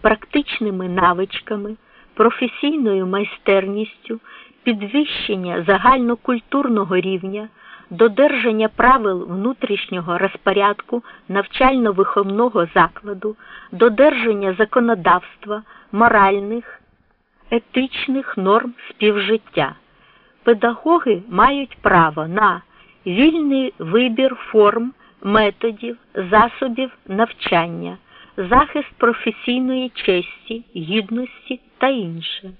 практичними навичками, професійною майстерністю, підвищення загальнокультурного рівня, додержання правил внутрішнього розпорядку навчально-виховного закладу, додержання законодавства, моральних, етичних норм співжиття. Педагоги мають право на вільний вибір форм, методів, засобів навчання, захист професійної честі, гідності та інше.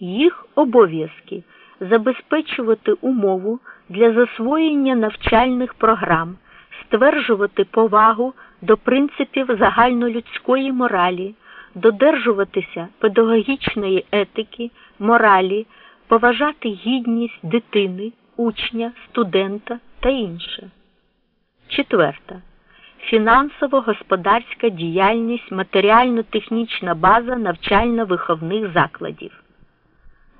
Їх обов'язки забезпечувати умову для засвоєння навчальних програм, стверджувати повагу до принципів загальнолюдської моралі, додержуватися педагогічної етики, моралі, поважати гідність дитини, учня, студента та інше. Четверта. Фінансово-господарська діяльність, матеріально-технічна база навчально-виховних закладів.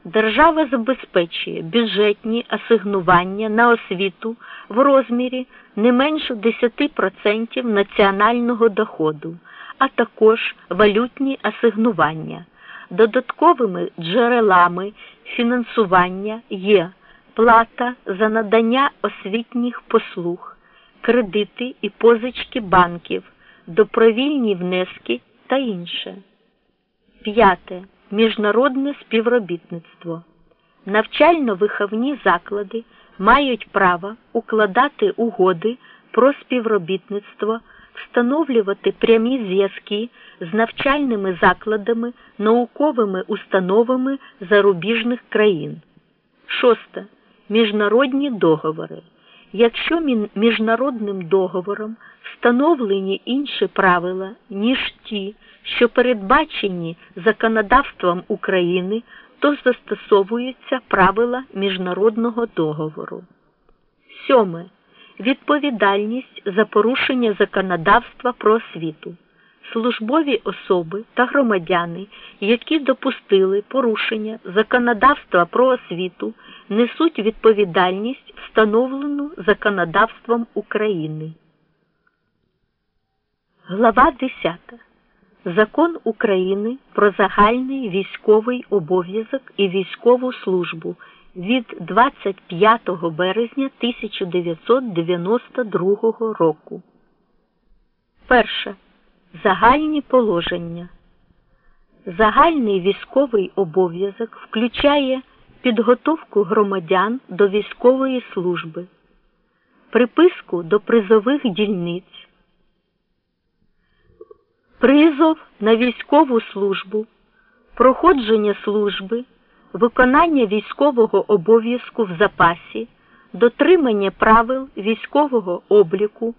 Держава забезпечує бюджетні асигнування на освіту в розмірі не менше 10% національного доходу, а також валютні асигнування. Додатковими джерелами фінансування є плата за надання освітніх послуг, кредити і позички банків, добровільні внески та інше. П'яте. Міжнародне співробітництво. Навчально-виховні заклади мають право укладати угоди про співробітництво, встановлювати прямі зв'язки з навчальними закладами, науковими установами зарубіжних країн. Шосте. Міжнародні договори. Якщо міжнародним договором встановлені інші правила, ніж ті, що передбачені законодавством України, то застосовуються правила міжнародного договору. Сьоме. Відповідальність за порушення законодавства про освіту. Службові особи та громадяни, які допустили порушення законодавства про освіту, несуть відповідальність, встановлену законодавством України. Глава 10. Закон України про загальний військовий обов'язок і військову службу від 25 березня 1992 року. Перше. Загальні положення. Загальний військовий обов'язок включає підготовку громадян до військової служби, приписку до призових дільниць, призов на військову службу, проходження служби, виконання військового обов'язку в запасі, дотримання правил військового обліку.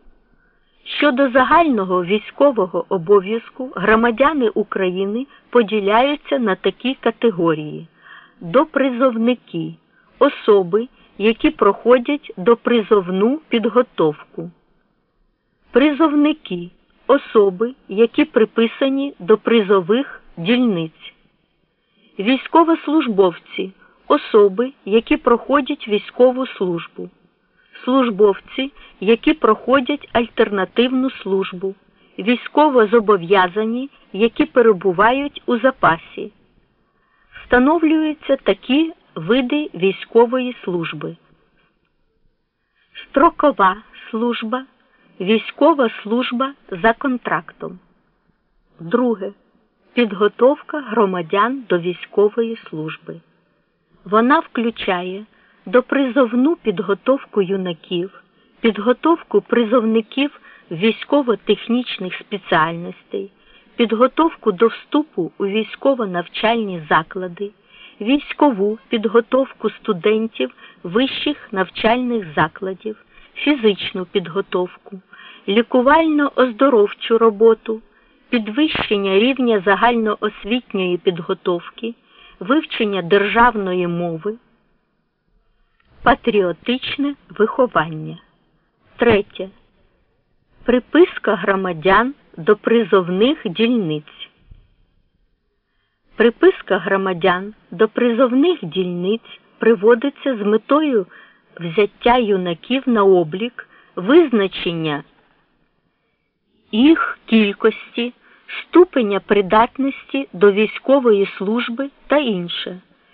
Щодо загального військового обов'язку громадяни України поділяються на такі категорії: допризовники, особи, які проходять допризовну підготовку, призовники, особи, які приписані до призових дільниць, військовослужбовці, особи, які проходять військову службу службовці, які проходять альтернативну службу, військово зобов'язані, які перебувають у запасі. Встановлюються такі види військової служби. Строкова служба, військова служба за контрактом. Друге. Підготовка громадян до військової служби. Вона включає допризовну підготовку юнаків, підготовку призовників військово-технічних спеціальностей, підготовку до вступу у військово-навчальні заклади, військову підготовку студентів вищих навчальних закладів, фізичну підготовку, лікувально-оздоровчу роботу, підвищення рівня загальноосвітньої підготовки, вивчення державної мови. Патріотичне виховання. Третє. Приписка громадян до призовних дільниць. Приписка громадян до призовних дільниць приводиться з метою взяття юнаків на облік, визначення їх кількості, ступеня придатності до військової служби та інше.